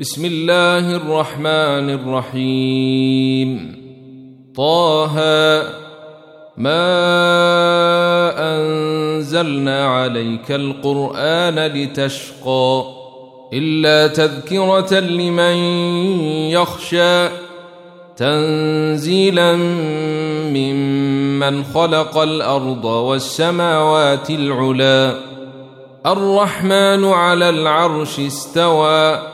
بسم الله الرحمن الرحيم طه ما انزلنا عليك القران لتشقى الا تذكره لمن يخشى تنزيلا ممن خلق الأرض والسماوات العلى الرحمن على العرش استوى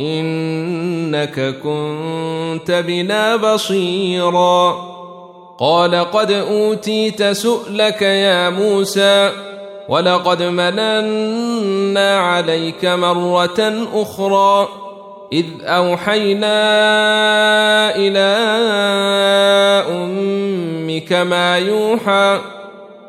إنك كنت بنا بصيرا. قال قد أوتيت سؤلك يا موسى ولقد مننا عليك مرة أخرى إذ أوحينا إلى أمك ما يوحى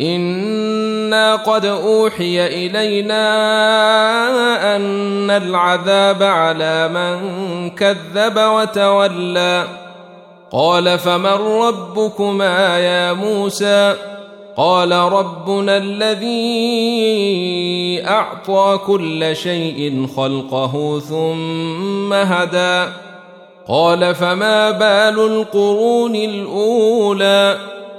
أنا قد اوحي الينا ان العذاب على من كذب وتولى قال فمن ربكما يا موسى قال ربنا الذي اعطى كل شيء خلقه ثم هدى قال فما بال القرون الاولى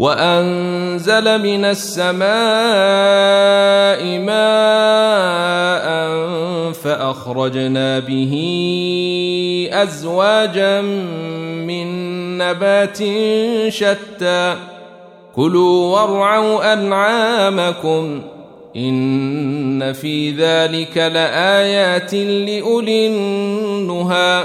وأنزل من السماء ماء فأخرجنا به أزواجا من نبات شتى. كلوا وارعوا أنعامكم إن في ذلك لآيات لأولي النهي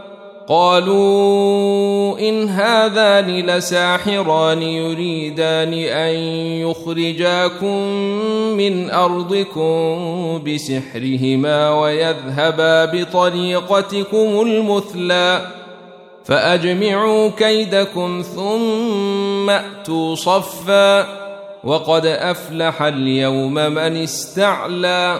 قالوا إن هذان لساحران يريدان أن يخرجاكم من أرضكم بسحرهما ويذهبا بطريقتكم المثلى فأجمعوا كيدكم ثم أتوا صفا وقد أفلح اليوم من استعلى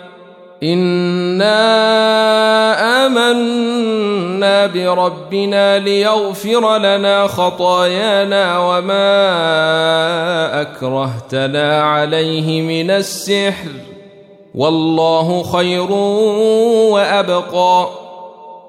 انا امنا بربنا ليغفر لنا خطايانا وما اكرهتنا عليه من السحر والله خير وابقى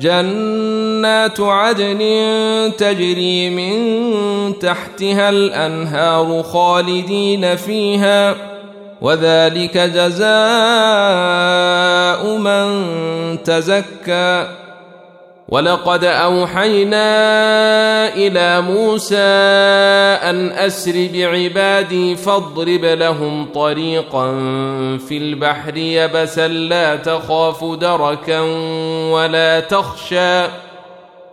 جنات عدن تجري من تحتها الأنهار خالدين فيها وذلك جزاء من تزكى. ولقد اوحينا إلى موسى ان اسر بعبادي فاضرب لهم طريقا في البحر يبسا لا تخاف دركا ولا تخشى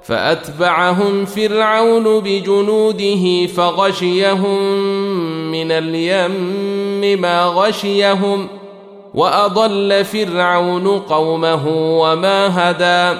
فاتبعهم فرعون بجنوده فغشيهم من اليم ما غشيهم واضل فرعون قومه وما هدى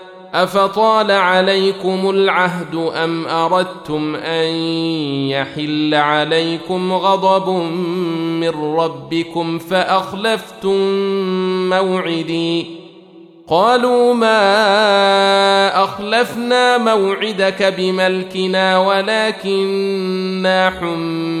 أفطال عليكم العهد أم أردتم أن يحل عليكم غضب من ربكم فأخلفتم موعدي؟ قالوا ما أخلفنا موعدك بملكنا ولكننا حملنا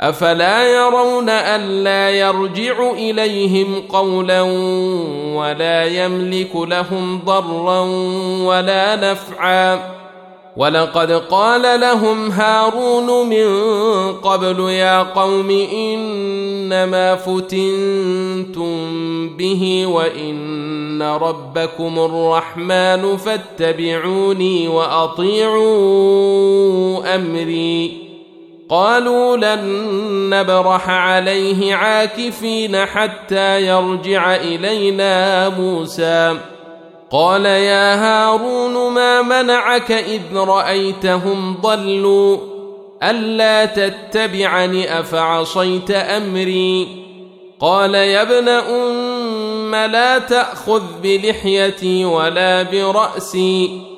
أفلا يرون الا يرجع إليهم قولا ولا يملك لهم ضرا ولا نفعا. ولقد قال لهم هارون من قبل يا قوم إنما فتنتم به وإن ربكم الرحمن فاتبعوني وأطيعوا أمري. قالوا لن نبرح عليه عاكفين حتى يرجع إلينا موسى. قال يا هارون ما منعك إذ رأيتهم ضلوا؟ ألا تتبعني أفعصيت أمري؟ قال يا ابن أم لا تأخذ بلحيتي ولا برأسي.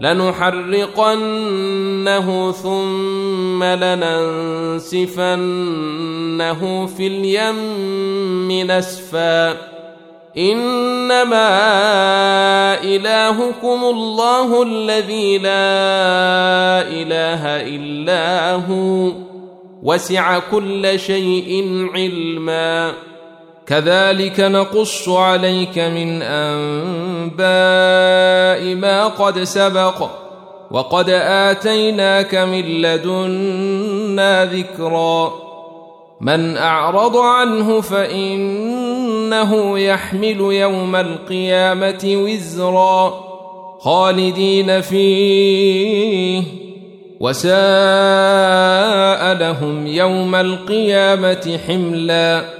لنحرقنه ثم لننسفنه في اليم نسفا. إنما إلهكم الله الذي لا إله إلا هو. وسع كل شيء علما. كذلك نقص عليك من أنباء ما قد سبق وقد آتيناك من لدنا ذكرا من أعرض عنه فإنه يحمل يوم القيامة وزرا خالدين فيه وساء لهم يوم القيامة حملا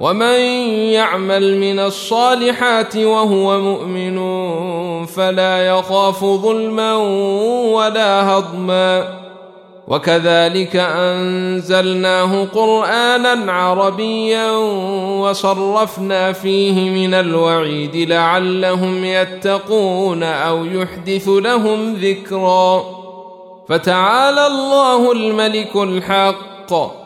ومن يعمل من الصالحات وهو مؤمن فلا يخاف ظلما ولا هضما وكذلك انزلناه قرانا عربيا وصرفنا فيه من الوعيد لعلهم يتقون أو يحدث لهم ذكرا فتعالى الله الملك الحق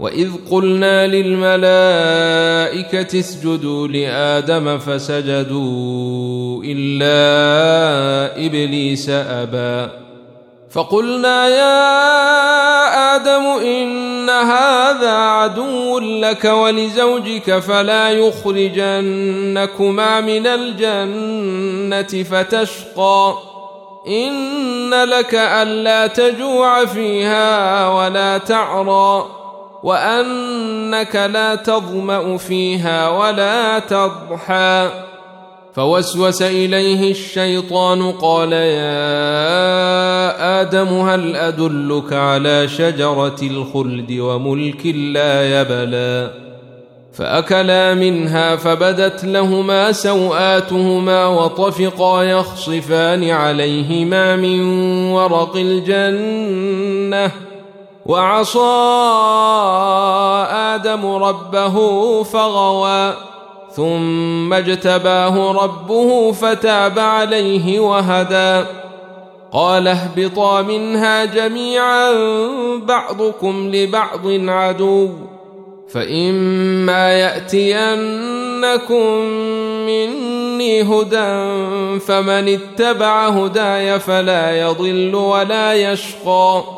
واذ قلنا للملائكه اسجدوا لادم فسجدوا الا ابليس ابى فقلنا يا آدم إن هذا عدو لك ولزوجك فلا يخرجنكما من الجنة فتشقى إن لك ألا تجوع فيها ولا تعرى وأنك لا تظمأ فيها ولا تضحى. فوسوس إليه الشيطان قال يا آدم هل أدلك على شجرة الخلد وملك لا يبلى؟ فأكلا منها فبدت لهما سوآتهما وطفقا يخصفان عليهما من ورق الجنة. وعصى آدم ربه فغوى ثم اجتباه ربه فتاب عليه وهدى. قال اهبطا منها جميعا بعضكم لبعض عدو فإما يأتينكم مني هدى فمن اتبع هداي فلا يضل ولا يشقى.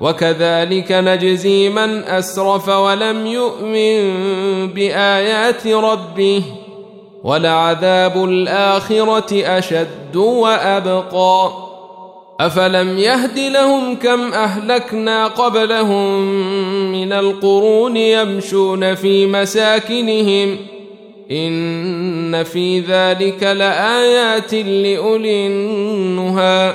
وكذلك نجزي من أسرف ولم يؤمن بآيات ربه ولعذاب الآخرة أشد وأبقى أفلم يهد لهم كم أهلكنا قبلهم من القرون يمشون في مساكنهم إن في ذلك لآيات لأولي النهي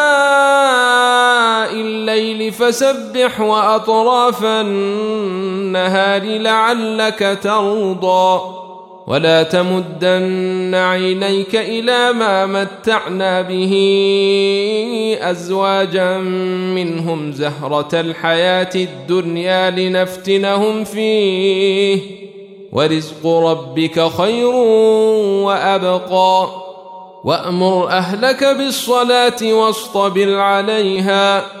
الليل فسبح وأطراف النهار لعلك ترضى. ولا تمدن عينيك إلى ما متعنا به أزواجا منهم زهرة الحياة الدنيا لنفتنهم فيه. ورزق ربك خير وأبقى. وأمر أهلك بالصلاة واصطبر عليها.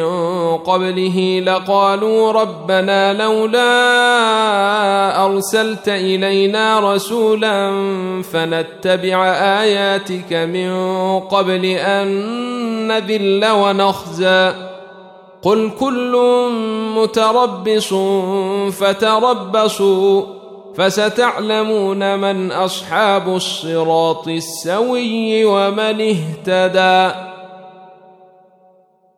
من قبله لقالوا ربنا لولا أرسلت إلينا رسولا فنتبع آياتك من قبل أن نذل ونخزى قل كل متربص فتربصوا فستعلمون من أصحاب الصراط السوي ومن اهتدي